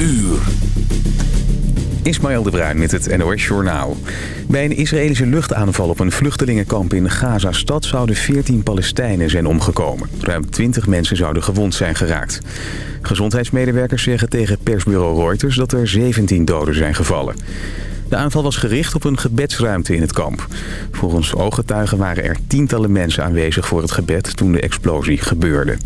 uur. Ismaël de Bruin met het NOS Journaal. Bij een Israëlische luchtaanval op een vluchtelingenkamp in Gaza-stad... zouden 14 Palestijnen zijn omgekomen. Ruim 20 mensen zouden gewond zijn geraakt. Gezondheidsmedewerkers zeggen tegen persbureau Reuters... dat er 17 doden zijn gevallen. De aanval was gericht op een gebedsruimte in het kamp. Volgens ooggetuigen waren er tientallen mensen aanwezig voor het gebed... toen de explosie gebeurde.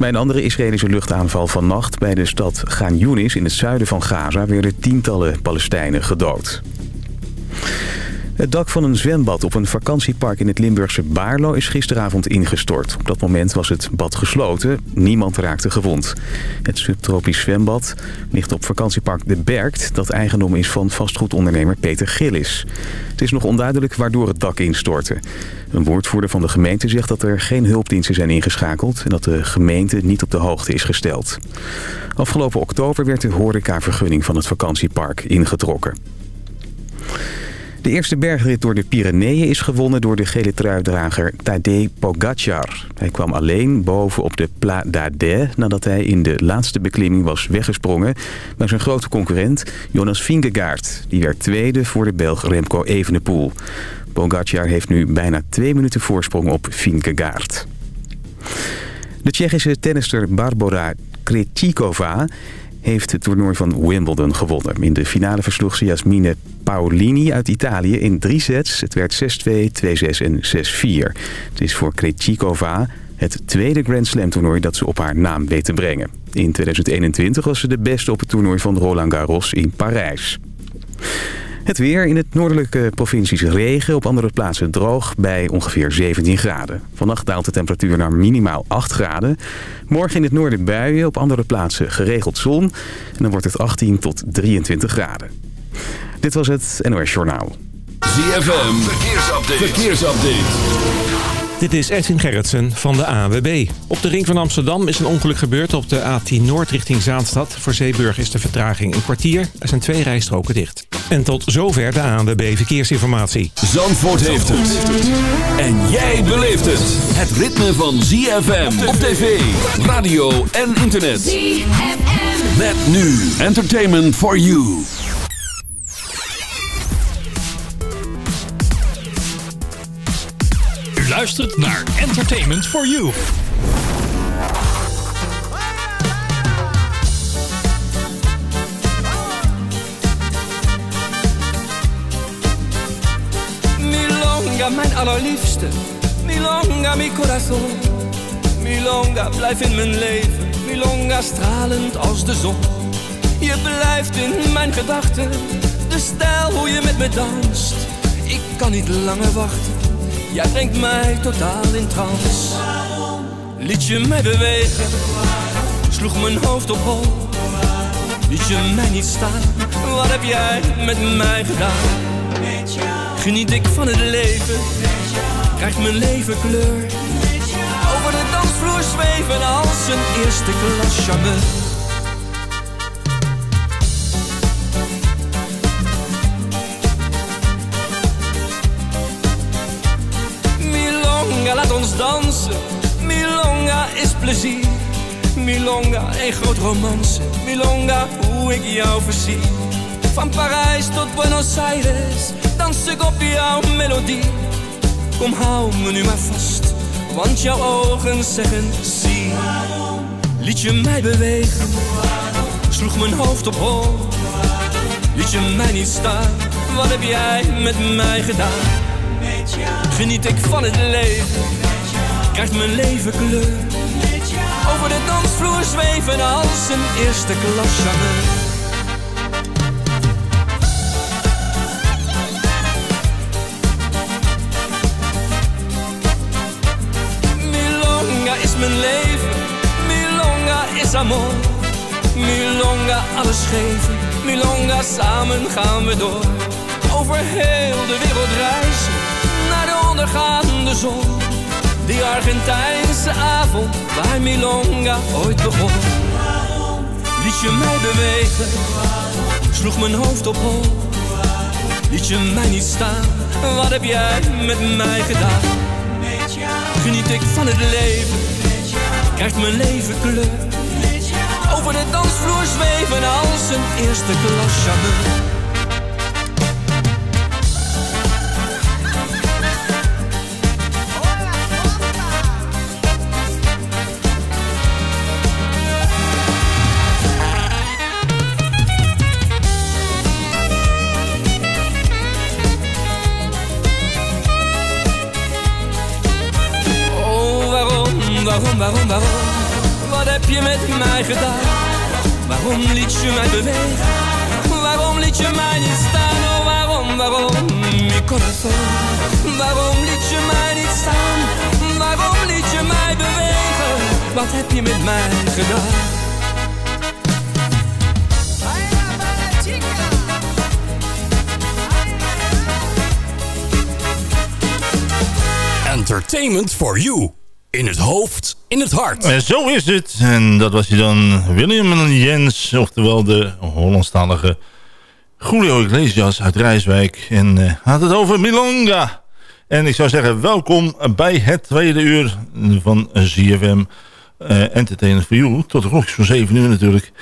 Bij een andere Israëlische luchtaanval vannacht bij de stad Gaan Yunis in het zuiden van Gaza werden tientallen Palestijnen gedood. Het dak van een zwembad op een vakantiepark in het Limburgse Baarlo is gisteravond ingestort. Op dat moment was het bad gesloten. Niemand raakte gewond. Het subtropisch zwembad ligt op vakantiepark De Berkt... dat eigendom is van vastgoedondernemer Peter Gillis. Het is nog onduidelijk waardoor het dak instortte. Een woordvoerder van de gemeente zegt dat er geen hulpdiensten zijn ingeschakeld... en dat de gemeente niet op de hoogte is gesteld. Afgelopen oktober werd de horecavergunning van het vakantiepark ingetrokken. De eerste bergrit door de Pyreneeën is gewonnen door de gele truidrager Tadej Pogacar. Hij kwam alleen boven op de Pla d'Ardè nadat hij in de laatste beklimming was weggesprongen bij zijn grote concurrent Jonas Vingegaard. Die werd tweede voor de Belg Remco Evenepoel. Pogacar heeft nu bijna twee minuten voorsprong op Vingegaard. De Tsjechische tennister Barbora Krejcikova heeft het toernooi van Wimbledon gewonnen. In de finale versloeg ze Jasmine Paolini uit Italië in drie sets. Het werd 6-2, 2-6 en 6-4. Het is voor Krejcikova het tweede Grand Slam toernooi dat ze op haar naam weet te brengen. In 2021 was ze de beste op het toernooi van Roland Garros in Parijs. Het weer in het noordelijke provincies regen, op andere plaatsen droog bij ongeveer 17 graden. Vannacht daalt de temperatuur naar minimaal 8 graden. Morgen in het noorden buien, op andere plaatsen geregeld zon. En dan wordt het 18 tot 23 graden. Dit was het NOS Journaal. ZFM, verkeersupdate. Dit is Edwin Gerritsen van de AWB. Op de ring van Amsterdam is een ongeluk gebeurd op de A10 Noord richting Zaanstad. Voor Zeeburg is de vertraging een kwartier. Er zijn twee rijstroken dicht. En tot zover de ANWB Verkeersinformatie. Zandvoort heeft het. En jij beleeft het. Het ritme van ZFM op tv, radio en internet. ZFM. Met nu Entertainment for You. Luistert naar Entertainment for You. Milonga, mijn allerliefste. Milonga, mi corazon. Milonga, blijf in mijn leven. Milonga, stralend als de zon. Je blijft in mijn gedachten. De stijl hoe je met me danst. Ik kan niet langer wachten Jij brengt mij totaal in trance. Liet je mij bewegen, sloeg mijn hoofd op hol. Liet je mij niet staan, wat heb jij met mij gedaan? Geniet ik van het leven, krijgt mijn leven kleur. Over de dansvloer zweven als een eerste klas charmeur. Laat ons dansen. Milonga is plezier. Milonga, een groot romance. Milonga, hoe ik jou verzie. Van Parijs tot Buenos Aires, dans ik op jouw melodie. Kom, hou me nu maar vast, want jouw ogen zeggen zie. Liet je mij bewegen, sloeg mijn hoofd op hol. Liet je mij niet staan, wat heb jij met mij gedaan? Geniet ik van het leven, krijgt mijn leven kleur. Over de dansvloer zweven als een eerste klas Milonga is mijn leven, Milonga is amor. Milonga alles geven, Milonga samen gaan we door. Over heel de wereld reizen ondergaande zon. Die Argentijnse avond waar Milonga ooit begon. Liet je mij bewegen, sloeg mijn hoofd op hol. Liet je mij niet staan, wat heb jij met mij gedaan? Geniet ik van het leven, krijgt mijn leven kleur. Over de dansvloer zweven al een eerste klas charmeur. Waarom, waarom? Wat heb je met mij gedaan? Waarom liet je mij bewegen? Waarom liet je mij niet staan? Oh, waarom, waarom? Waarom liet je mij niet staan? Waarom liet je mij bewegen? Wat heb je met mij gedaan? Entertainment for you. In het hoofd, in het hart. En zo is het. En dat was hij dan, William en Jens, oftewel de Hollandstalige Julio Iglesias uit Rijswijk. En uh, had het over Milonga. En ik zou zeggen, welkom bij het tweede uur van ZFM uh, Entertainment for You. Tot de klokjes van 7 uur natuurlijk.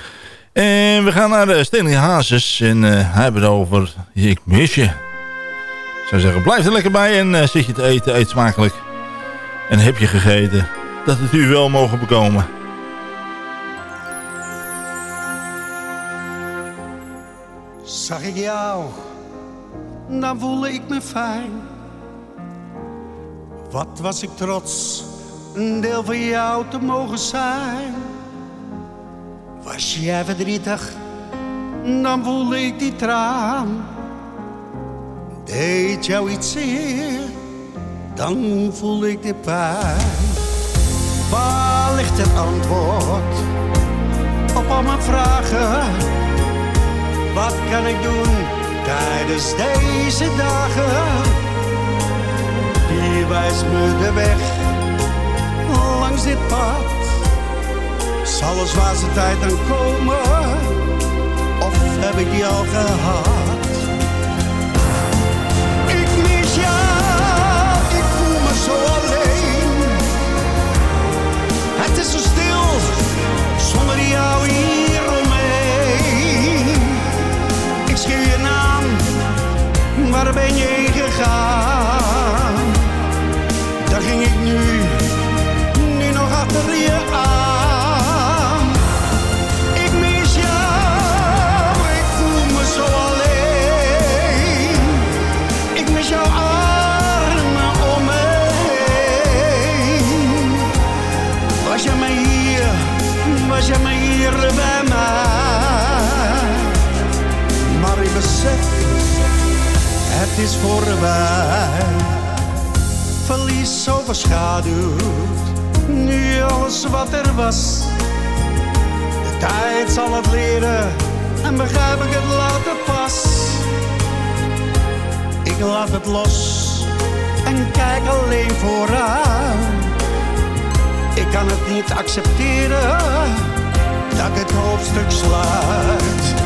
En we gaan naar uh, Stanley Hazes en hij hebben het over Ik mis je. Ik zou zeggen, blijf er lekker bij en zit je te eten, eet smakelijk. En heb je gegeten, dat het u wel mogen bekomen. Zag ik jou, dan voelde ik me fijn. Wat was ik trots, een deel van jou te mogen zijn. Was jij verdrietig, dan voelde ik die traan. Deed jou iets zeer dan voel ik de pijn. Waar ligt het antwoord op al mijn vragen? Wat kan ik doen tijdens deze dagen? Wie wijst me de weg langs dit pad? Zal een zwaarste tijd dan komen? Of heb ik die al gehad? Is voorbij. Verlies overschaduwd, nu alles wat er was. De tijd zal het leren en begrijp ik het later pas. Ik laat het los en kijk alleen vooruit ik kan het niet accepteren dat het hoofdstuk sluit.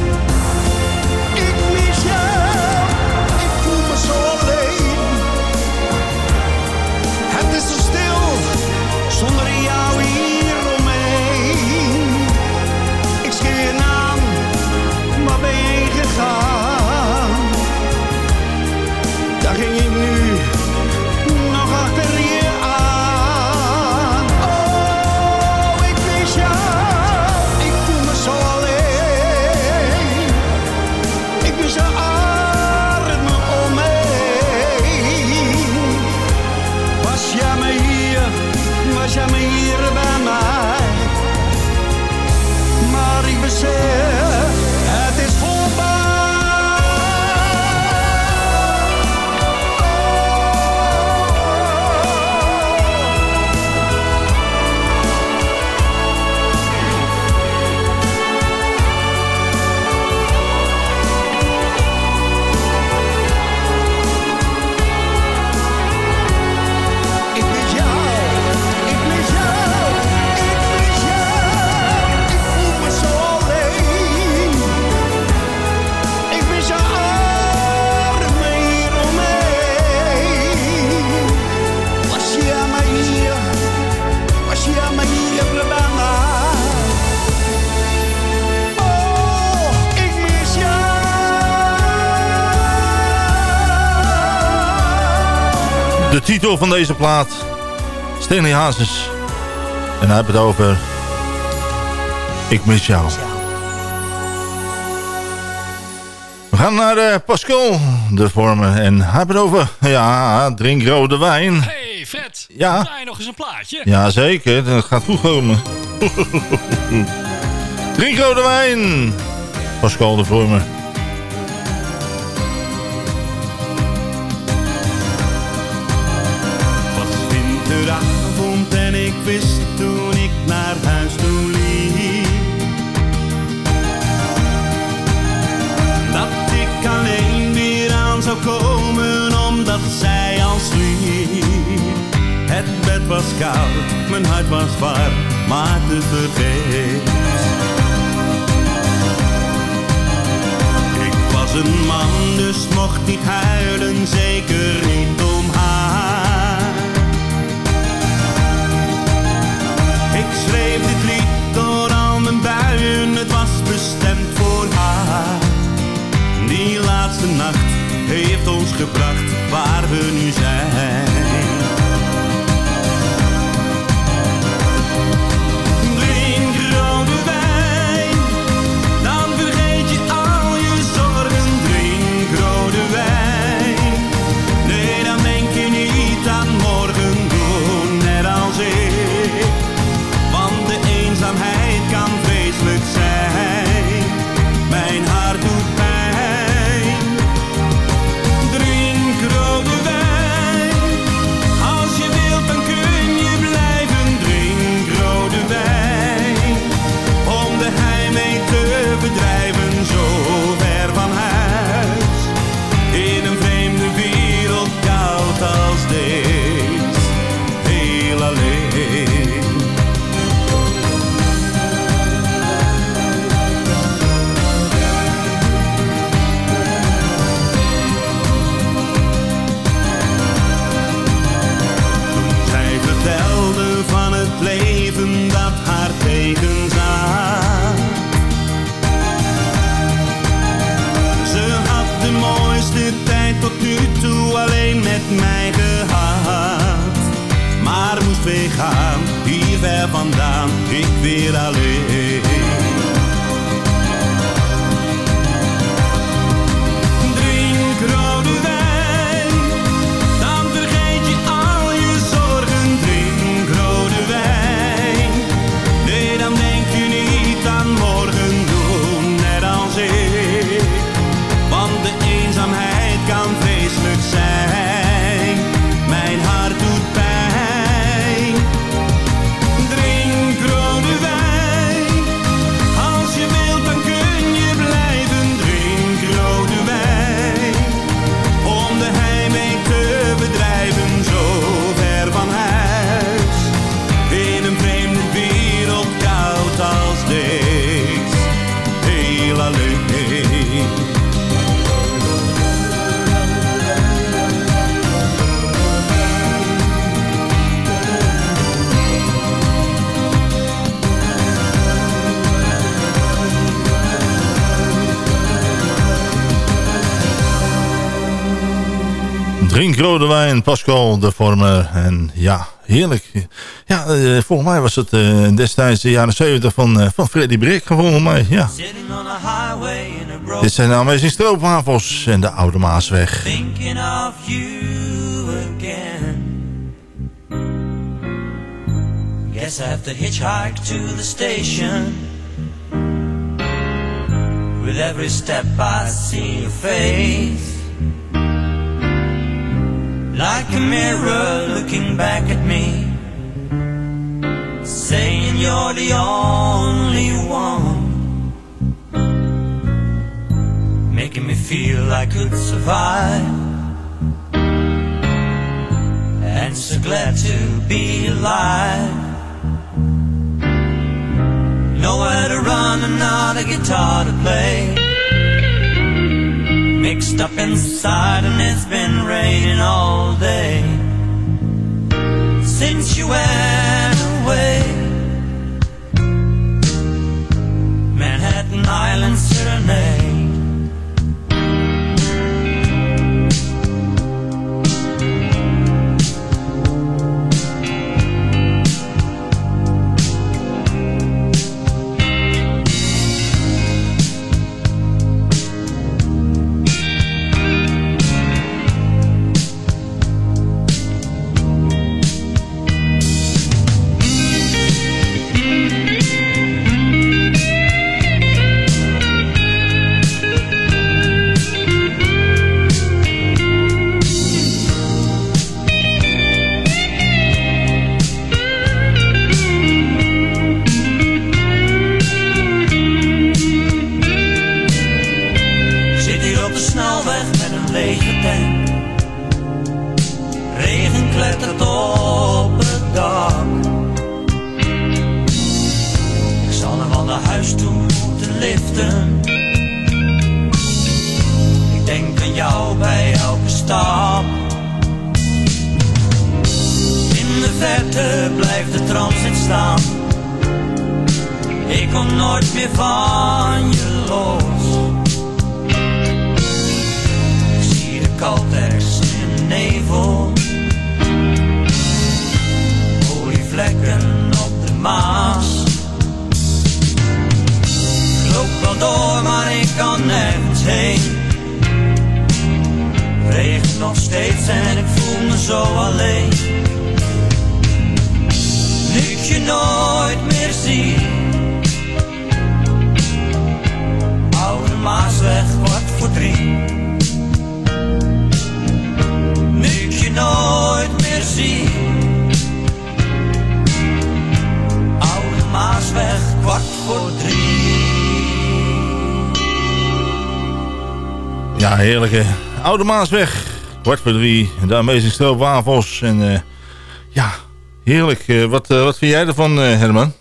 Titel van deze plaat. Stanley Hazes. En hij heeft het over... Ik mis jou. We gaan naar uh, Pascal de vormen. En hij heeft het over... Ja, drink rode wijn. Hey Fred, Ja. draai nog eens een plaatje. Ja, zeker. Dat gaat goed komen. drink rode wijn. Pascal de vormen. Toen ik naar huis toe liep. Dat ik alleen weer aan zou komen omdat zij al sliep. Het bed was koud, mijn hart was warm, maar te vergeefs Ik was een man, dus mocht niet huilen, zeker niet om laatste nacht heeft ons gebracht waar we nu zijn. Vandaan, ik weer alleen. Rode wijn, Pascal de Vormer. En ja, heerlijk. Ja, eh, volgens mij was het eh, destijds de jaren 70 van, eh, van Freddy Brick. Volgens mij, ja. Dit zijn de Amazing Stroopwafels en de Oude Maasweg. thinking of you again. Guess I have to hitchhike to the station. With every step I see your face. Like a mirror looking back at me. Saying you're the only one. Making me feel I could survive. And so glad to be alive. Nowhere to run and not a guitar to play. Mixed up inside and it's been raining all day. Since you went away. Manhattan Island. Ja, heerlijke Oude Maasweg. Kwart voor drie. De Amazing Stroop Wafels. En eh, ja, heerlijk. Eh, wat, eh, wat vind jij ervan, Herman?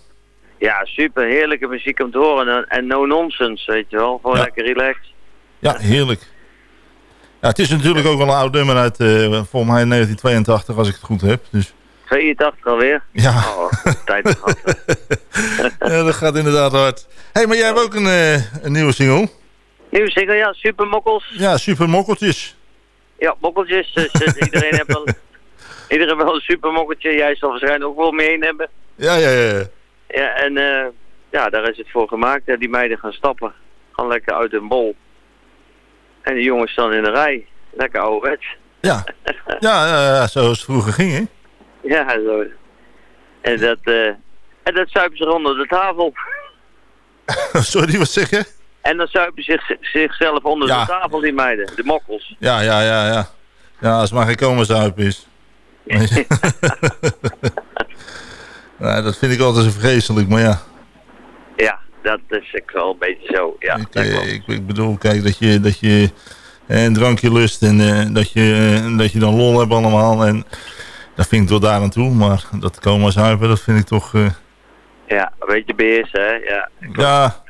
Ja, super. Heerlijke muziek om te horen. En, en no nonsense, weet je wel. Gewoon Ja. lekker relaxed. Ja, heerlijk. Ja, het is natuurlijk ook wel een oud nummer uit, volgens mij 1982, als ik het goed heb. Dus 82 alweer. ja, Oh, tijd gehad. ja dat gaat inderdaad hard. Hé, hey, maar jij hebt ook een, een nieuwe single. Nieuwe single, ja. Super mokkels. Ja, Super Mokkeltjes. Ja, mokkeltjes. Dus eh, iedereen heeft wel... Iedereen wel een super mokkeltje. Jij zal waarschijnlijk ook wel mee hebben. Ja, ja, ja. ja. En eh, ja, daar is het voor gemaakt. Ja, die meiden gaan stappen. Gaan lekker uit hun bol. En de jongens staan in de rij. Lekker ouderwets. Ja, ja, ja, ja, zoals het vroeger ging, hè? Ja, zo. En dat, eh en dat zuipen ze onder de tafel. Sorry, wat zeg je? En dan zuipen zich, zichzelf onder Ja. de tafel, die meiden. De mokkels. Ja, ja, ja, ja. Ja, als het maar geen komen is. Nou, dat vind ik altijd zo vreselijk, maar ja. Ja, dat is ik wel een beetje zo. Ja, ik, eh, ik, ik bedoel, kijk, dat je, dat je eh, een drankje lust en eh, dat, je, dat je dan lol hebt allemaal. En dat vind ik tot daar aan toe, maar dat komen zuipen, dat vind ik toch... Ja, een beetje beheersen, hè. Ja, ja,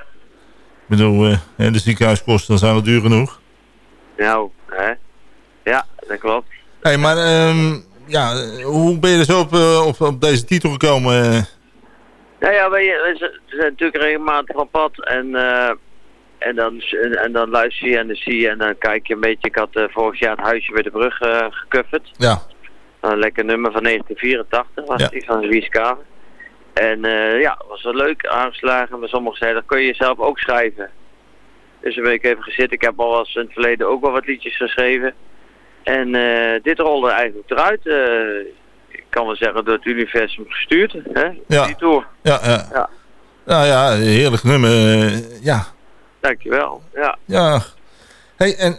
bedoel, eh, de ziekenhuiskosten dan zijn wel duur genoeg. nou, hè. Ja, dat klopt. Hé, maar ehm, ja, hoe ben je er zo op, eh, op, op deze titel gekomen? eh? Nou ja, weet je, we we zijn natuurlijk regelmatig op pad en, en, dan, en, dan luister je en dan zie je en dan kijk je een beetje. Ik had vorig jaar het huisje bij de brug eh gekufferd. Ja, Een lekker nummer van 1984 was Ja. die van Wies. En eh, ja, was wel leuk aangeslagen. Maar sommigen zeiden, dat kun je zelf ook schrijven. Dus ben ik even gezitten. Ik heb al eens in het verleden ook wel wat liedjes geschreven. En eh, dit rolde eigenlijk eruit. eh, ik kan wel zeggen door het universum gestuurd. Hè? Ja. Die tour. ja, ja. Ja. Nou ja, heerlijk nummer. ja, Dankjewel. Ja. ja. Hey, en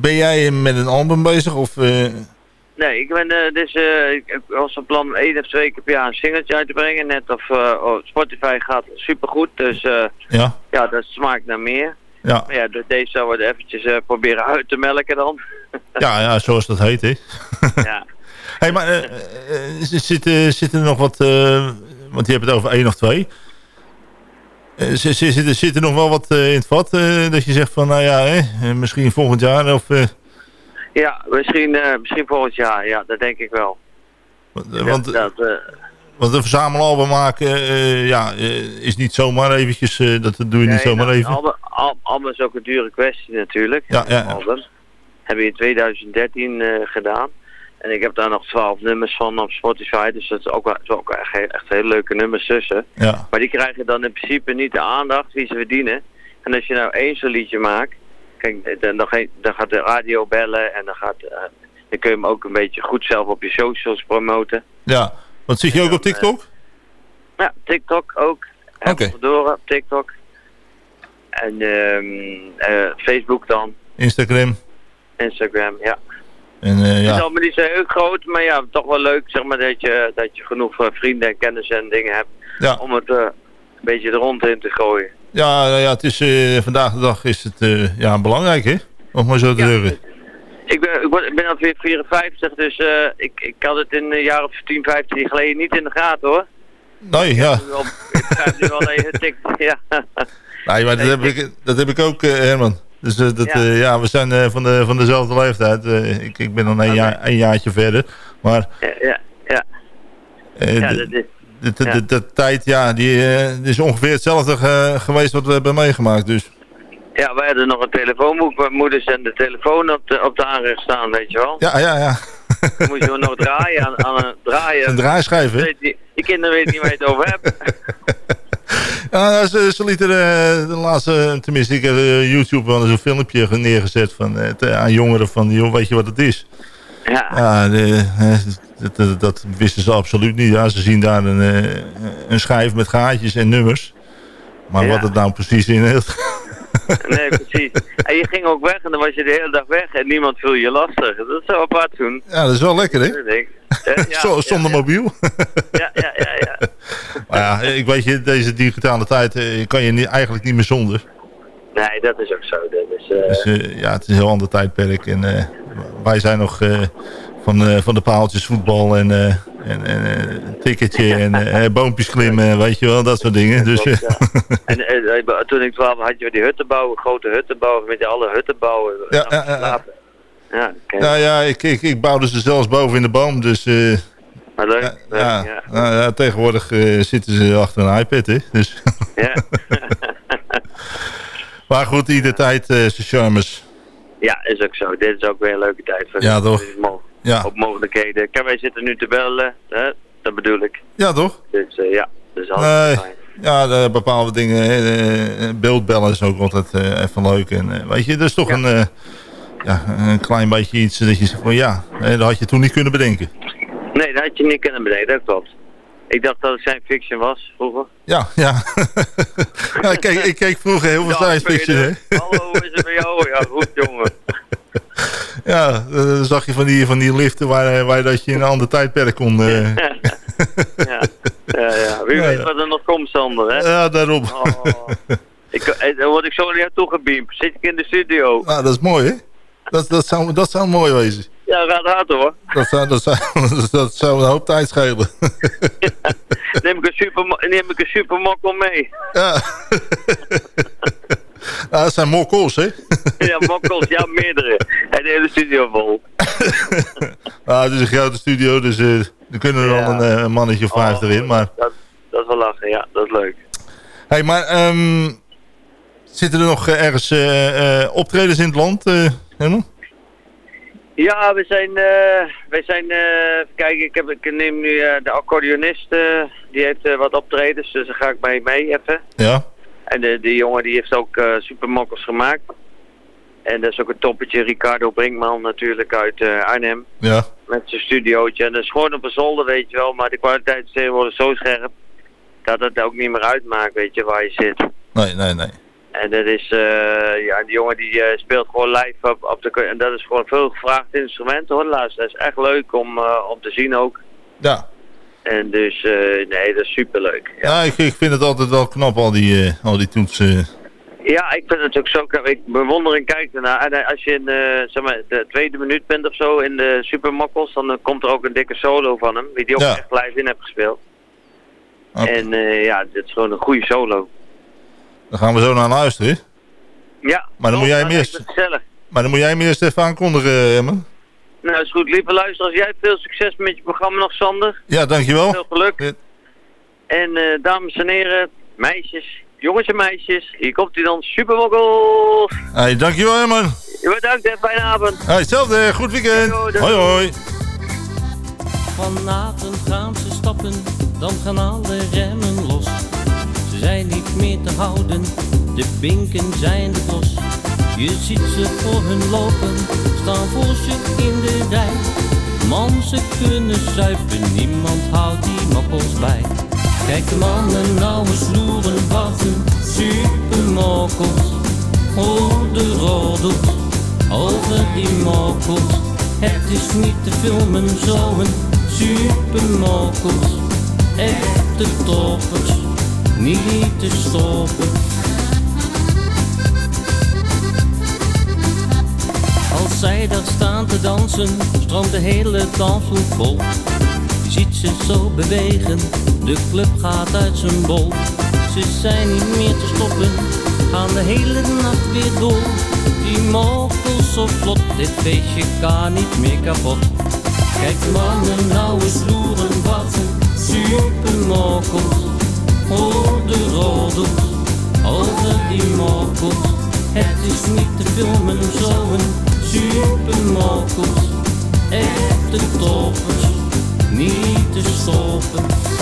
ben jij met een album bezig? Of, Nee, ik ben dus, ik was van plan om één of twee keer per jaar een singeltje uit te brengen. Net of eh, oh, Spotify gaat supergoed. Dus ja, ja, dat smaakt naar meer. ja, Maar ja, de- deze zou we eventjes eh, proberen uit te melken dan. ja, ja, zoals dat heet, hè. ja. hey, maar eh, eh, zitten zit er nog wat... want je hebt het over één of twee. Eh, zit, zit, zit, zit er nog wel wat in het vat? dat je zegt van, nou ja, hè, misschien volgend jaar of... ja, misschien, eh, misschien volgend jaar. Ja, dat denk ik wel. want, dat, dat, eh, want een verzamelalbum maken, eh, ja, is niet zomaar eventjes... dat doe je niet zomaar nou, even. Album, al- album is ook een dure kwestie natuurlijk. Ja, ja. Album. Hebben we in 2013 eh, gedaan. En ik heb daar nog 12 nummers van op Spotify. Dus dat is ook, wel, is ook echt, he- echt hele leuke nummers tussen. Ja, Maar die krijgen dan in principe niet de aandacht die ze verdienen. En als je nou één zo'n liedje maakt, kijk, dan, dan, ga- dan gaat de radio bellen en dan, gaat, eh, dan kun je hem ook een beetje goed zelf op je socials promoten. ja. Want zit je ook op TikTok? Ja, TikTok ook. Oké. Door op TikTok. En ehm, eh, Facebook dan. Instagram? Instagram, ja. En eh, Het is ja, allemaal niet zo heel groot, maar ja, toch wel leuk zeg maar, dat, je, dat je genoeg eh, vrienden en kennissen en dingen hebt ja, om het eh, een beetje er rond in te gooien. Ja, ja, het is, eh, vandaag de dag is het eh, ja, belangrijk, hè? Om maar zo te zeggen. Ik ben, ik ik ben alweer 54, dus eh, ik, ik had het in een jaar of 10, 15 geleden niet in de gaten hoor. Nee, ja. Ik begrijp nu al even tik. Ja. Nee, maar dat heb ik, dat heb ik ook, Herman. Dus dat, Ja. ja. ja, we zijn van, de, van dezelfde leeftijd. Ik, ik ben dan een, jaar, een jaartje verder. Maar Ja, ja, ja. ja dat is, de, de, de- de tijd, ja, die eh, is ongeveer hetzelfde ge- geweest wat we hebben meegemaakt. Dus ja, wij hadden nog een telefoonboek waar moeders en de telefoon op de, op de aanrecht staan, weet je wel. ja, ja, ja. Dan moest je nog draaien aan, aan een draaien. Een draaischijf, hè? Die, die kinderen weten niet waar je het over hebt. Ja, nou, ze, ze lieten eh, de laatste, tenminste, ik heb eh, YouTube wel eens een filmpje neergezet van, eh, aan jongeren van, joh, weet je wat het is? Ja, Ja, de, eh, dat, dat, dat wisten ze absoluut niet. Ja, ze zien daar een, eh, een schijf met gaatjes en nummers. Maar Ja. wat het nou precies inhield. nee, precies. En je ging ook weg en dan was je de hele dag weg en niemand viel je lastig. Dat is zo apart toen. Ja, dat is wel lekker, hè? Eh, ja, Zo, zonder ja. mobiel. Ja, ja, ja, ja. maar ja, ik weet je, deze digitale tijd eh, kan je niet, eigenlijk niet meer zonder. Nee, dat is ook zo. Dat is, Dus ja, het is een heel ander tijdperk. En wij zijn nog van, eh, van de paaltjes voetbal en, eh, en, en eh, een ticketje en boompjes klimmen, weet je wel, dat soort dingen. Dus, ja. En toen ik 12 had je die hutten bouwen, grote hutten bouwen, met alle hutten bouwen. Ja, ja, ja, ja. Nou ja, ik, ik, ik bouwde ze zelfs boven in de boom. Dus maar leuk. ja, leuk, ja, ja. nou ja, tegenwoordig zitten ze achter een iPad. Hè? Dus, Ja. maar goed, ieder tijd zijn charmes. ja, is ook zo. Dit is ook weer een leuke tijd. Voor Ja, toch? Ja, Op mogelijkheden. Kijk, wij zitten nu te bellen. Hè? Dat bedoel ik. ja toch? Dus eh, ja, dat is altijd fijn. Ja, de bepaalde dingen. eh, beeldbellen is ook altijd eh, even leuk. En, weet je, dat is toch Ja. een, ja, een klein beetje iets dat je zegt van ja, dat had je toen niet kunnen bedenken. Nee, dat had je niet kunnen bedenken. Dat klopt. Ik dacht dat het science fiction was vroeger. Ja, ja. ja ik, keek, ik keek vroeger heel veel science fiction. Hè? Hallo, hoe is het bij jou? Ja, goed jongen. Ja, eh, dan zag je van die, van die liften waar, waar dat je in een ander tijdperk kon. eh, ja, ja, ja. Wie Ja, weet ja. wat er nog komt, Sander, hè? ja, daarom. Oh. Ik, eh, dan word ik zo naar jou toegebeamd. Zit ik in de studio. Nou, dat is mooi, hè? Dat, dat, zou, dat zou mooi wezen. Ja, gaat hard hoor. Dat zou, dat, zou, dat zou een hoop tijd schelen. Neem ik een super, neem ik een supermokkel mee. ja. nou, dat zijn mokkels, hè? Ja, mokkels, ja, meerdere. En de hele studio vol. nou, het is een grote studio, dus eh, er kunnen er Ja. wel een, eh, een mannetje of vijf Oh, erin. Maar, Dat, dat is wel lachen, ja, dat is leuk. hey, maar ehm, zitten er nog eh, ergens optredens in het land, Herman? Ja, we zijn, eh wij zijn, kijk, ik, heb, ik neem nu de accordeonist, die heeft wat optredens, dus daar ga ik mee mee even. Ja? En de, die jongen die heeft ook eh supermokkels gemaakt. En dat is ook een toppetje, Ricardo Brinkman natuurlijk uit eh, Arnhem. Ja. Met zijn studiootje. En dat is gewoon op een zolder, weet je wel. Maar de kwaliteit is tegenwoordig zo scherp. Dat het ook niet meer uitmaakt, weet je, waar je zit. Nee, nee, nee. En dat is, eh, ja, die jongen die speelt gewoon live op, op de... En dat is gewoon een veel gevraagd instrument hoor, luister. Dat is echt leuk om, om te zien ook. Ja. En dus, eh, nee, dat is superleuk. Ja. Ja, ik, ik vind het altijd wel knap, al die, eh, al die toetsen. Ja, ik vind het ook zo. Ik bewonder en kijk ernaar. En eh, als je in eh, zeg maar, de tweede minuut bent of zo in de Supermokkels, dan eh, komt er ook een dikke solo van hem. Die ook Ja. echt live in heeft gespeeld. En eh, ja, dit is gewoon een goede solo. Daar gaan we zo naar luisteren. Ja, Maar dan moet jij hem eerst-. Maar dan moet jij hem eerst even aankondigen, Herman. Nou, is goed. Lieve luisteraars, jij veel succes met je programma nog, Sander. Ja, dankjewel. Veel geluk. Ja. En eh, dames en heren, meisjes, jongens en meisjes, hier komt hij dan, Supermokkels. Hey, dankjewel, Herman. Bedankt en fijne avond. Hey, hetzelfde. Goed weekend. Doei, doei. Hoi, hoi. Vanavond gaan ze stappen, dan gaan alle remmen los. Ze zijn niet meer te houden, de binken zijn de los. Je ziet ze voor hun lopen, staan voor in de rij. Man, ze kunnen zuipen, niemand houdt die mokkels bij. Kijk de mannen nou eens loeren wat een supermokkels. Oh, de roddels over die mokkels. Het is niet te filmen, zo'n supermokkels. Echte toppers, niet te stoppen. Zij daar staan te dansen, stroomt de hele dansvloer vol. Ziet ze zo bewegen, de club gaat uit zijn bol. Ze zijn niet meer te stoppen, gaan de hele nacht weer door. Die mokkels zo vlot, dit feestje kan niet meer kapot. Kijk mannen nou eens loeren, wat een supermokkels. Hoor de roddels over die mokkels. Het is niet te filmen, zo'n supermokkels. Echte toppers, niet te stoppen.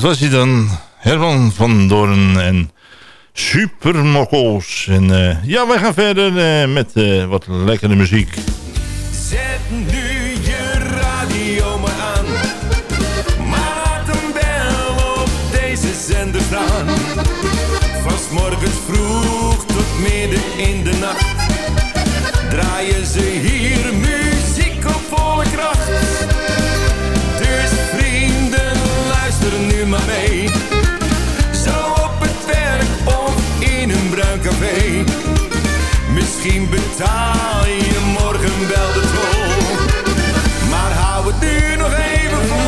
Dat was hij dan. Herman van Doorn en Supermokkels. En eh, ja, wij gaan verder eh, met eh, wat lekkere muziek. Zet nu je radio maar aan. Maar laat hem op deze zender. Van 's morgens vroeg tot midden in de nacht. Draaien ze hier Misschien betaal je morgen wel de tol. Maar hou het nu nog even vol.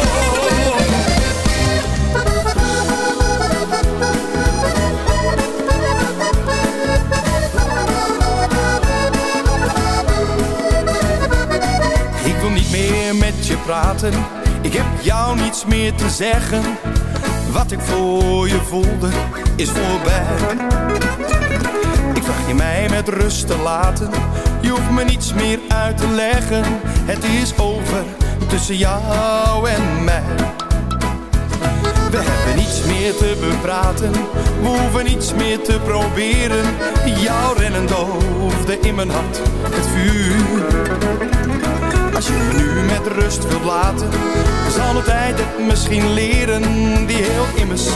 Ik wil niet meer met je praten. Ik heb jou niets meer te zeggen. Wat ik voor je voelde is voorbij. Ik vraag je mij met rust te laten. Je hoeft me niets meer uit te leggen. Het is over tussen jou en mij. We hebben niets meer te bepraten. We hoeven niets meer te proberen. Jouw rennen doofde in mijn hart het vuur. Als je me nu met rust wilt laten, zal de tijd het misschien leren. Die heel immers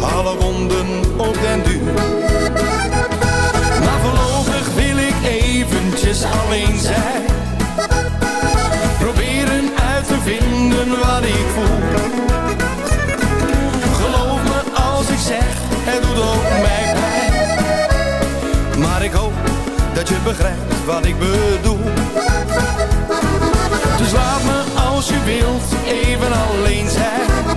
alle wonden op den duur. Eventjes alleen zijn. Proberen uit te vinden wat ik voel. Geloof me als ik zeg, het doet ook mij pijn. Maar ik hoop dat je begrijpt wat ik bedoel. Dus laat me als je wilt even alleen zijn.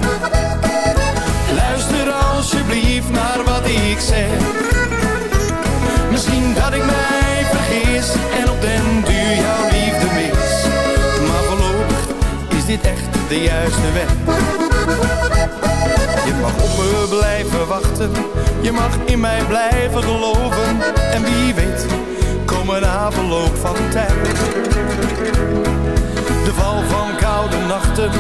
Luister alsjeblieft naar wat ik zeg. Misschien dat ik mij en op den duur jouw liefde mis. Maar voorlopig is dit echt de juiste weg. Je mag op me blijven wachten, je mag in mij blijven geloven. En wie weet, komen na verloop van tijd. De val van koude nachten,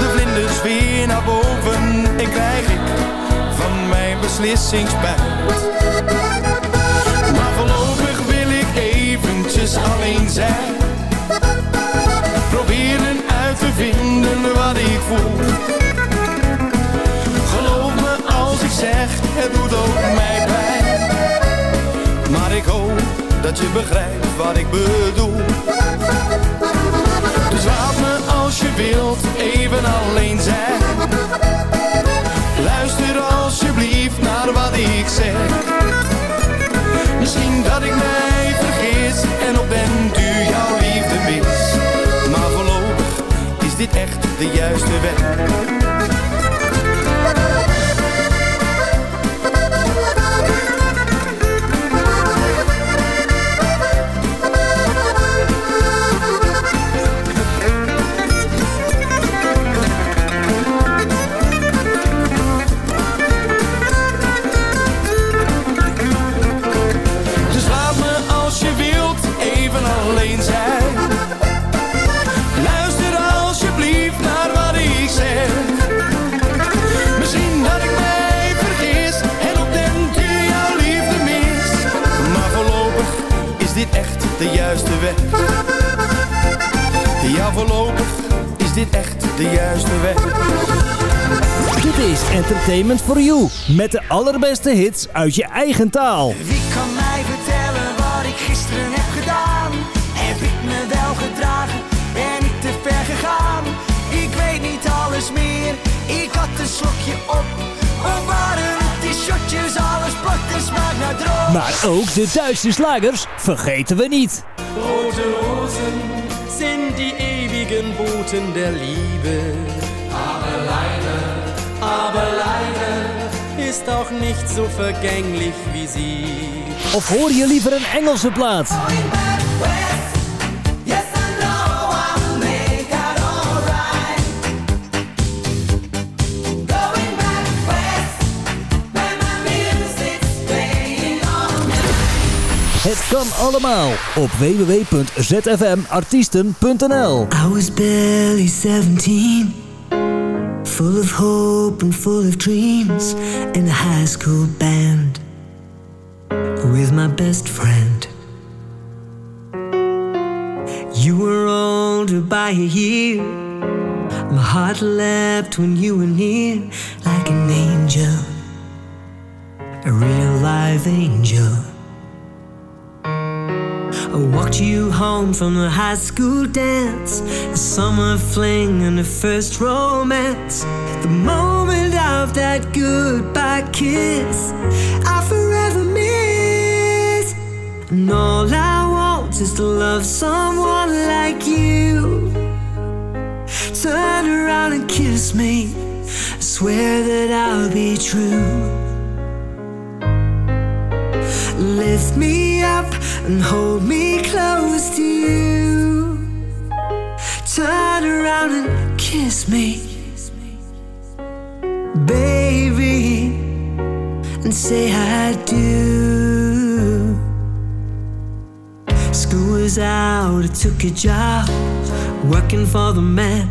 de vlinders weer naar boven. En krijg ik van mijn beslissing spijt. Begrijpt wat ik bedoel. Dus laat me als je wilt even alleen zijn. Luister alsjeblieft naar wat ik zeg. Misschien dat ik mij vergis en op den duur jouw liefde mis. Maar voorlopig is dit echt de juiste weg. De juiste weg. Dit is Entertainment for You. Met de allerbeste hits uit je eigen taal. Wie kan mij vertellen wat ik gisteren heb gedaan? Heb ik me wel gedragen? Ben ik te ver gegaan? Ik weet niet alles meer. Ik had een slokje op. Of waren die shotjes? Alles plakt en smaakt naar droog. Maar ook de Duitse slagers vergeten we niet. Rote Boten der Liebe. Aber leider, aber leider ist auch nicht so vergänglich wie sie. Of hoor je liever een Engelse plaat? Kan allemaal op www.zfmartiesten.nl I was barely 17, full of hope and full of dreams, in a high school band with my best friend. You were older by a year. My heart leapt when you were near, like an angel, a real live angel. I walked you home from the high school dance, the summer fling and the first romance. The moment of that goodbye kiss, I forever miss. And all I want is to love someone like you. Turn around and kiss me. I swear that I'll be true. Lift me up and hold me close to you. Turn around and kiss me, baby, and say I do. School was out, I took a job, working for the man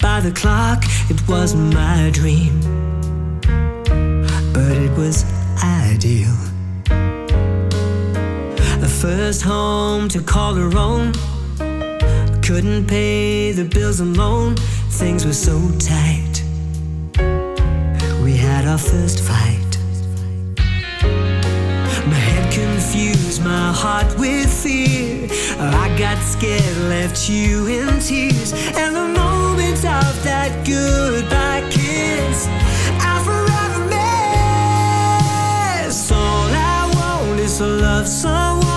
by the clock. It wasn't my dream, but it was Home to call her own. Couldn't pay the bills alone. Things were so tight. We had our first fight. My head confused, my heart with fear. I got scared, left you in tears. And the moment of that goodbye kiss, I forever miss. All I want is love someone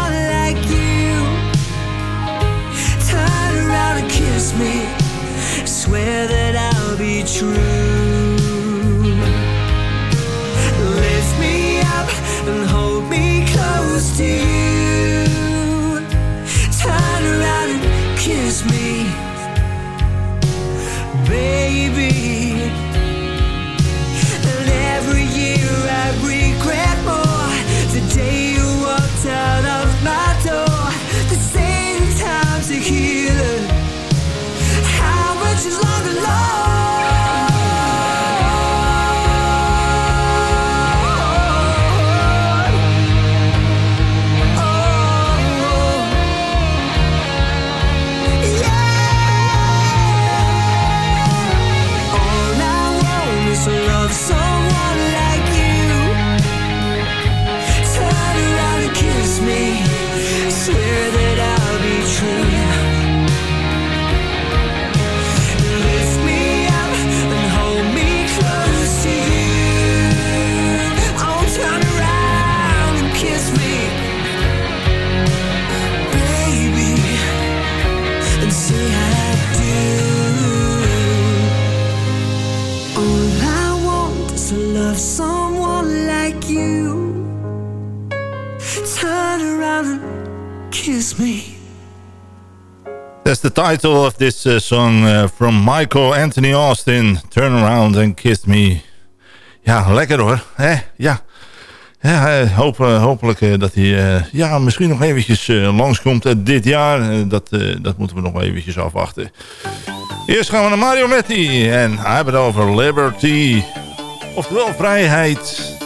kiss me. Swear that I'll be true. Lift me up and hold me close to you. Turn around and kiss me, baby. That's the title of this uh, song uh, from Michael Anthony Austin. Turn around and kiss me. Ja, lekker hoor. Ja. Ja, eh, hoop, eh, hopelijk eh, dat hij ja, misschien nog eventjes langskomt dit jaar. Dat, dat moeten we nog eventjes afwachten. Eerst gaan we naar Mario Metti. En hij hebben het over Liberty. Oftewel vrijheid.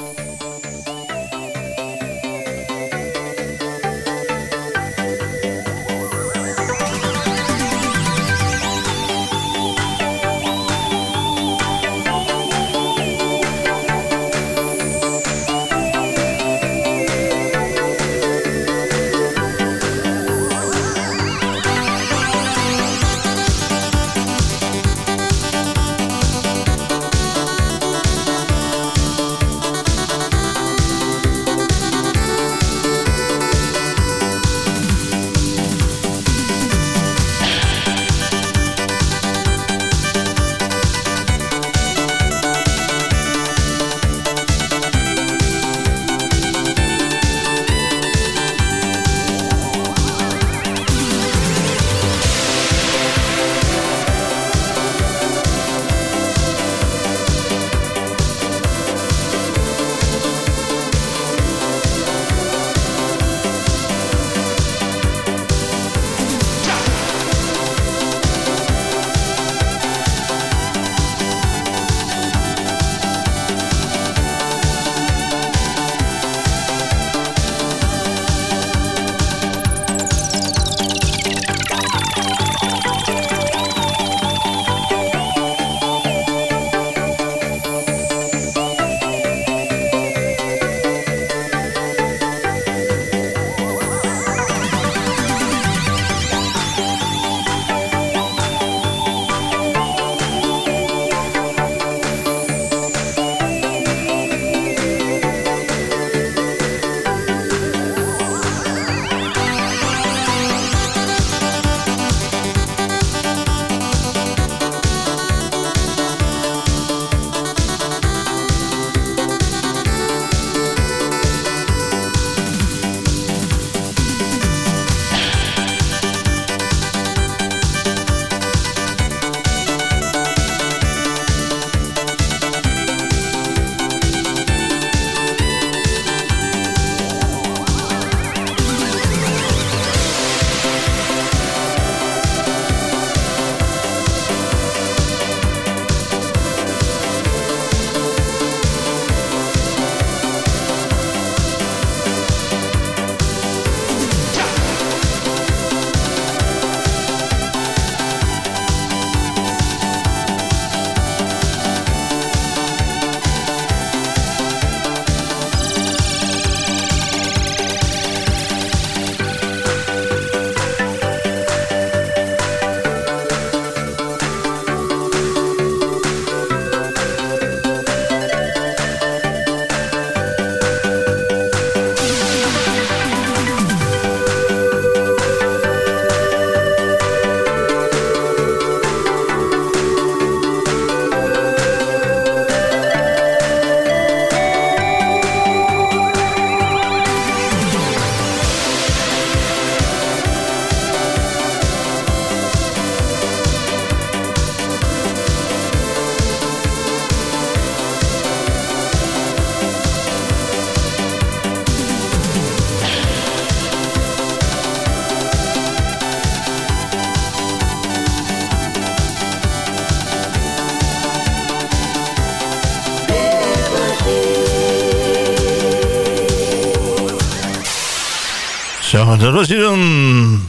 Was hij dan.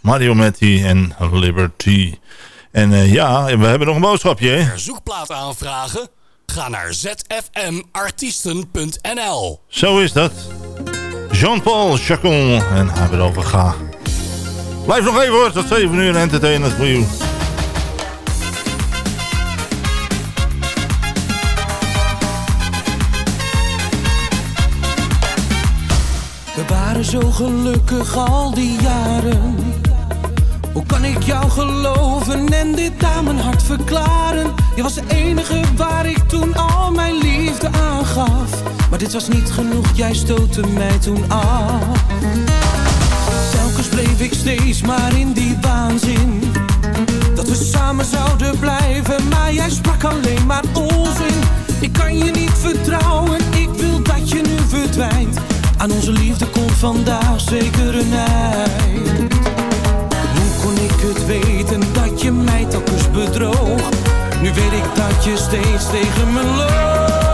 Mario Metti en Liberty. En uh, ja, we hebben nog een boodschapje. Hè? Verzoekplaat aanvragen? Ga naar zfmartiesten.nl Zo is dat. Jean-Paul Chacon en hij erover ga. Blijf nog even hoor, tot 7 uur entertainment voor you. Zo gelukkig al die jaren. Hoe kan ik jou geloven en dit aan mijn hart verklaren? Je was de enige waar ik toen al mijn liefde aangaf. Maar dit was niet genoeg, jij stootte mij toen af. Telkens bleef ik steeds maar in die waanzin. Dat we samen zouden blijven, maar jij sprak alleen maar onzin. Ik kan je niet vertrouwen, ik wil dat je nu verdwijnt. Aan onze liefde komt vandaag zeker een eind. Hoe kon ik het weten dat je mij telkens bedroog? Nu weet ik dat je steeds tegen me loopt.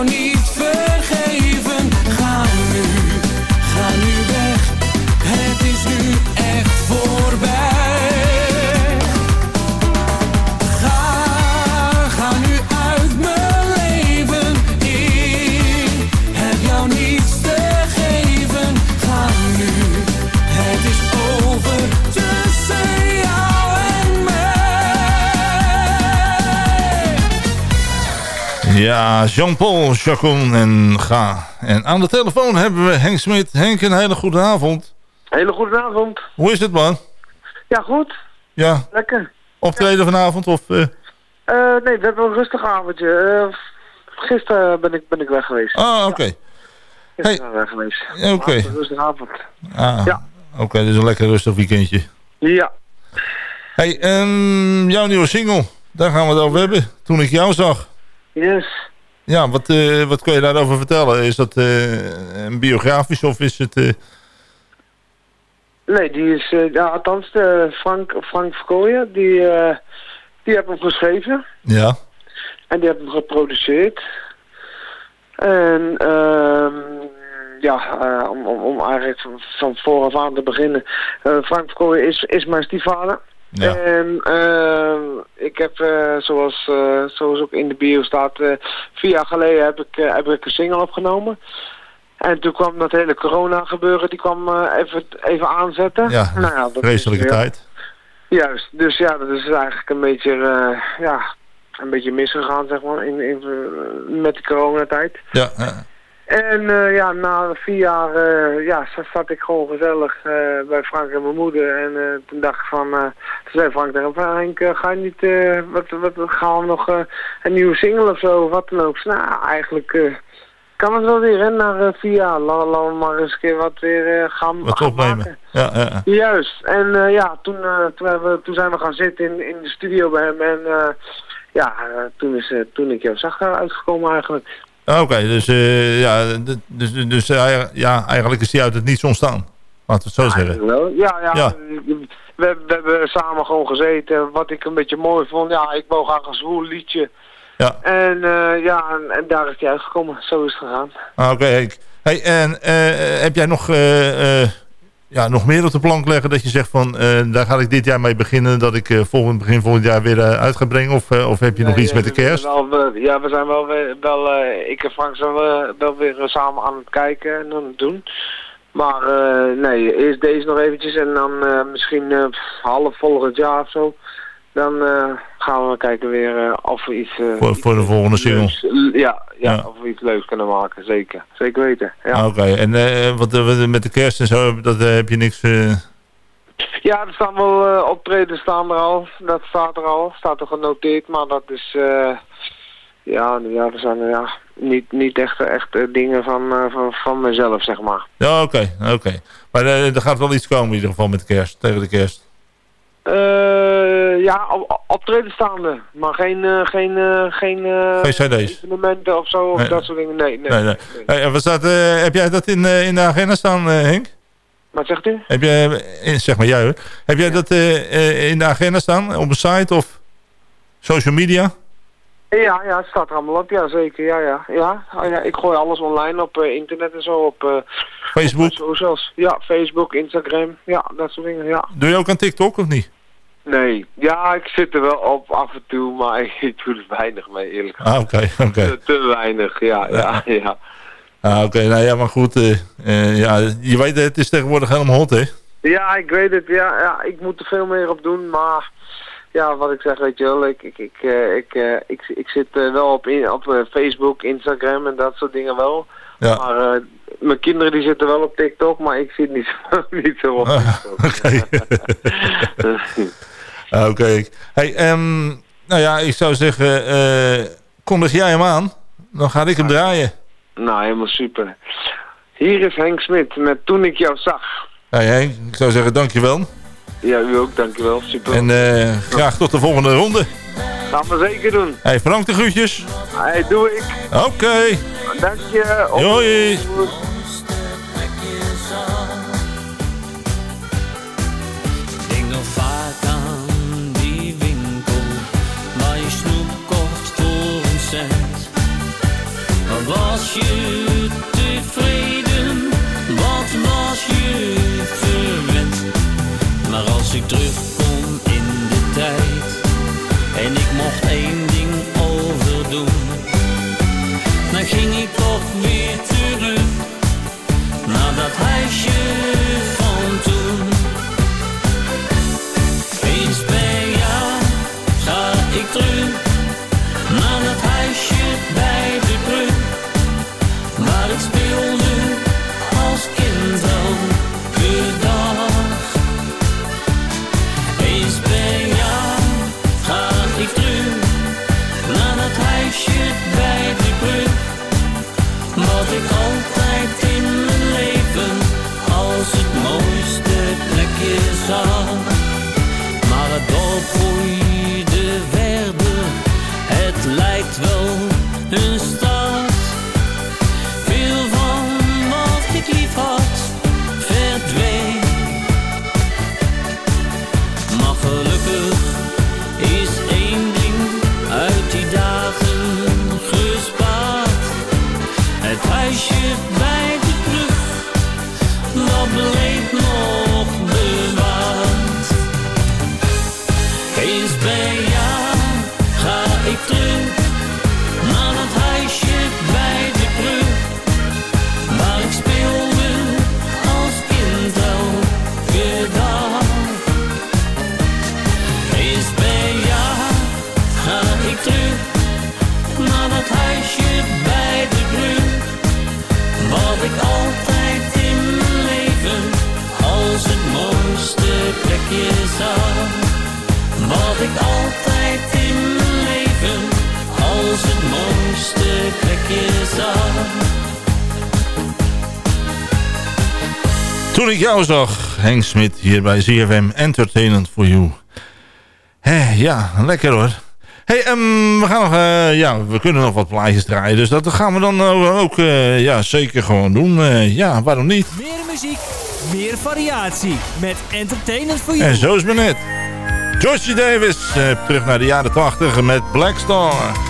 Kan jou Ja, Jean-Paul Chacon en ga. En aan de telefoon hebben we Henk Smit. Henk, een hele goede avond. Hele goede avond. Hoe is het, man? Ja, goed. Ja, Lekker. optreden vanavond of... eh, Eh, nee, we hebben een rustig avondje. Eh, gisteren ben ik, ben ik weg geweest. Ah, oké. Gisteren ben ik weg geweest. Ja, oké. Een rustig avond. Ah, Ja. oké, dus een lekker rustig weekendje. Ja. hey, ehm, jouw nieuwe single, daar gaan we het over hebben. Toen ik jou zag. Yes. Ja, wat, eh, wat kun je daarover vertellen? Is dat eh, een biografisch of is het... eh, Nee, die is, ja, althans, de Frank, Frank Verkooyen, die, die heeft hem geschreven. ja, En die heeft hem geproduceerd. En ehm ja, om, om, om eigenlijk van, van vooraf aan te beginnen. Frank Verkooyen is, is mijn stiefvader. Ja. En ehm, ik heb, eh, zoals, eh, zoals ook in de bio staat, eh, vier jaar geleden heb ik, heb ik een single opgenomen. En toen kwam dat hele corona gebeuren, die kwam even, even aanzetten. ja, Nou ja, dat vreselijke is, tijd. Juist, dus ja, dat is eigenlijk een beetje, ja, een beetje misgegaan, zeg maar, in, in, met de coronatijd. Ja. En ja, na vier jaar ja, zat- ik gewoon gezellig bij Frank en mijn moeder. En toen dacht ik van, toen zei Frank tegen me, Henk, eh, ga je niet, eh, wat, wat, gaan we nog eh, een nieuwe single of zo, of wat dan ook. Nou, eigenlijk kan het wel weer, hè, na vier jaar. La- Laten we maar eens een keer wat weer gaan, Wat gaan opnemen. maken. Ja, ja. Juist. En ja, toen, toen, we, toen zijn we gaan zitten in, in de studio bij hem. En ja, toen is toen ik jou zag daar uitgekomen eigenlijk. Ah, Oké, dus, ja, dus, dus ja, eigenlijk is die uit het niets ontstaan. Laten we het zo zeggen. Ja. Ja. We, we hebben samen gewoon gezeten. Wat ik een beetje mooi vond. Ja, ik wou graag een zwoel liedje. Ja. En eh, ja, en, en daar is hij uitgekomen. Zo is het gegaan. Ah, Oké. Hey, en eh, heb jij nog, eh, ja, nog meer op de plank leggen dat je zegt van... daar ga ik dit jaar mee beginnen dat ik volgend, begin volgend jaar weer uit ga brengen? Of, of heb je nog iets met de we kerst? Wel, ja, we zijn wel, weer- wel ik en Frank zijn wel, wel weer samen aan het kijken en aan het doen. Maar eh, nee, eerst deze nog eventjes en dan eh, misschien eh, half volgend jaar of zo. Dan gaan we kijken weer of we iets... Voor, voor de volgende single? leuks- ja, ja, Ja. of we iets leuks kunnen maken, zeker. Zeker weten, ja. Ah, Oké, en wat, met de kerst en zo, dat heb je niks... Ja, er staan wel eh, optreden staan er al. Dat staat er al. Staat er genoteerd, maar dat is... eh, ja, ja, er zijn ja, niet, niet echt, echt eh, dingen van, eh, van, van mezelf, zeg maar. Ja, oké, oké. Maar eh, er gaat wel iets komen in ieder geval met de kerst, tegen de kerst. Ja, op, optreden staande. Maar geen, eh, geen, geen, Geen cd's? evenementen of zo, of Nee. dat soort dingen. Nee, nee. Nee, nee. Hey, heb jij dat in, in de agenda staan, Henk? Wat zegt u? Heb jij, zeg maar jij hoor. Heb jij dat in de agenda staan? Op een site of social media? Ja, ja, het staat er allemaal op. Ja, zeker. Ja, ja. Ja, oh, ja ik gooi alles online op eh, internet en zo. Op eh, Facebook? op socials. Ja, Facebook, Instagram. Ja, dat soort dingen. Ja. Doe je ook aan TikTok of niet? Nee, ja, ik zit er wel op af en toe, maar ik doe er weinig mee, eerlijk gezegd. Ah, oké, oké. Te, te weinig, ja, ja, ja. Ah, oké, nou ja, maar goed. eh, ja, je weet, het is tegenwoordig helemaal hot, hè? Ja, ik weet het, ja, ja, ik moet er veel meer op doen, maar ja, wat ik zeg, weet je wel, ik, ik, ik, eh, ik, eh, ik, ik zit eh, wel op, in, op Facebook, Instagram en dat soort dingen wel. Ja. Maar mijn kinderen die zitten wel op TikTok, maar ik zit niet, niet zo op TikTok. Oké. Ah, Oké. Hey, ehm, nou ja, ik zou zeggen, eh kondig jij hem aan. Dan ga ik hem draaien. nou, helemaal super. Hier is Henk Smit met Toen ik jou zag. Hey, Henk, ik zou zeggen dankjewel. Ja, u ook, dankjewel, super. En eh, graag tot de volgende ronde. Gaan we zeker doen. Hey, Frank de groetjes. Hey, doe ik. Oké. Dank je. Hoi. Denk nog Henk Smit hier bij ZFM Entertainment for You. Hé, ja, lekker hoor. hey, um, we gaan nog, uh, ja, we kunnen nog wat plaatjes draaien. Dus dat gaan we dan uh, ook uh, ja, zeker gewoon doen. ja, waarom niet? Meer muziek, meer variatie met Entertainment for You. En zo is het net. Georgie Davis, terug naar de jaren 80 met Black Star.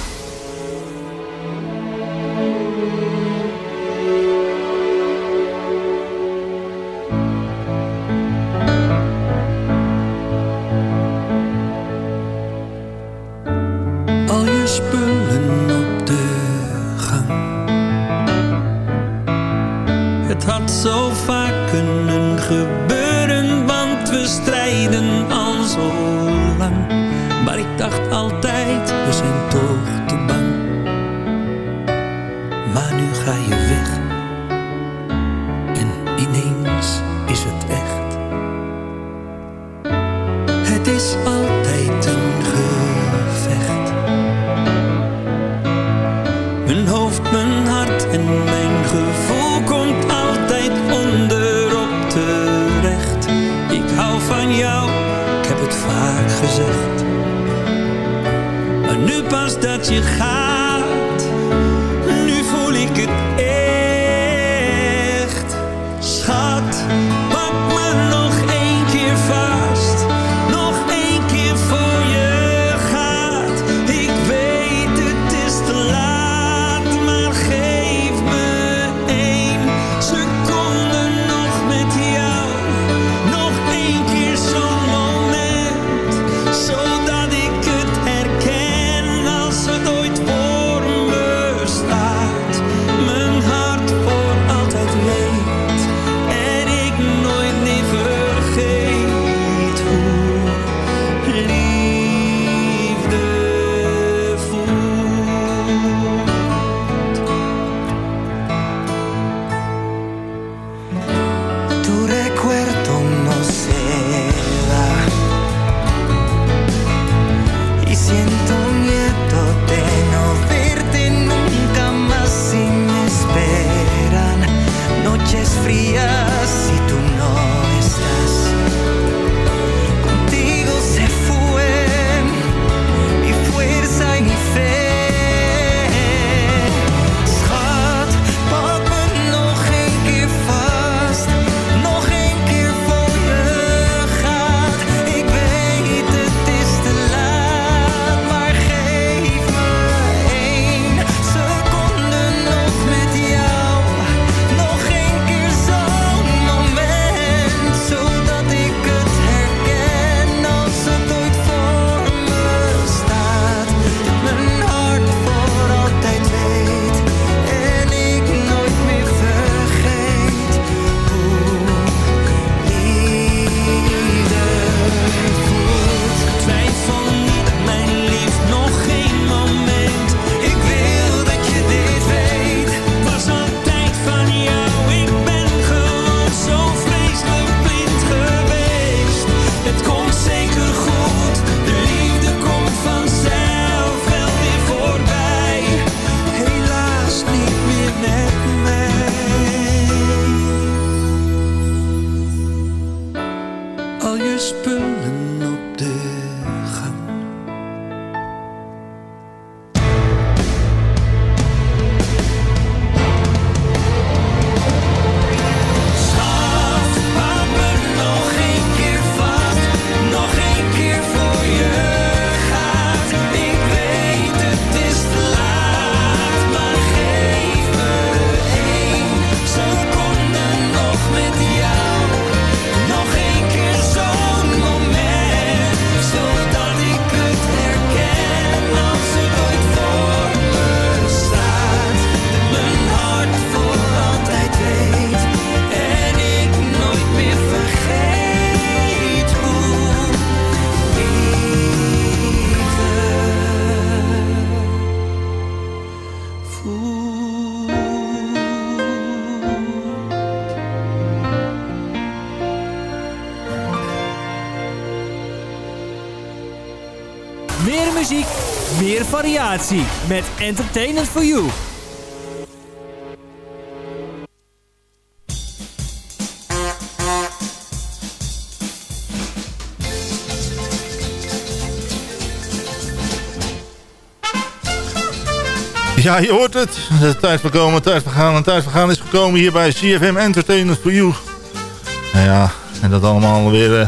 Dat je gaat. Variatie. Met Entertainment for You. Ja, je hoort het. De tijd verkomen, tijd vergaan en tijd vergaan is gekomen hier bij CFM Entertainment for You. Nou ja, en dat allemaal weer eh,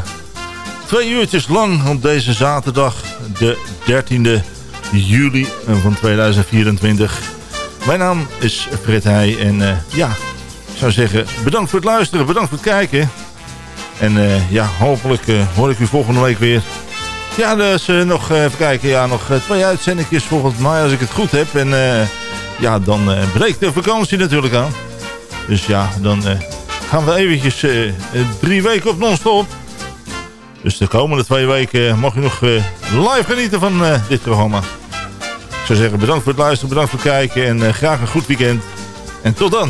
twee uurtjes lang op deze zaterdag, de 13e juli van 2024. Mijn naam is Frit Heij en eh, ja, ik zou zeggen bedankt voor het luisteren, bedankt voor het kijken. En eh, ja, hopelijk eh, hoor ik u volgende week weer. Ja, dus nog even kijken. Ja, nog twee uitzendingjes volgens mij als ik het goed heb. En ja, dan breekt de vakantie natuurlijk aan. Dus ja, dan gaan we eventjes drie weken op non-stop. Dus de komende twee weken mag u nog live genieten van dit programma. Zou zeggen bedankt voor het luisteren, bedankt voor het kijken. En eh, graag een goed weekend. En tot dan.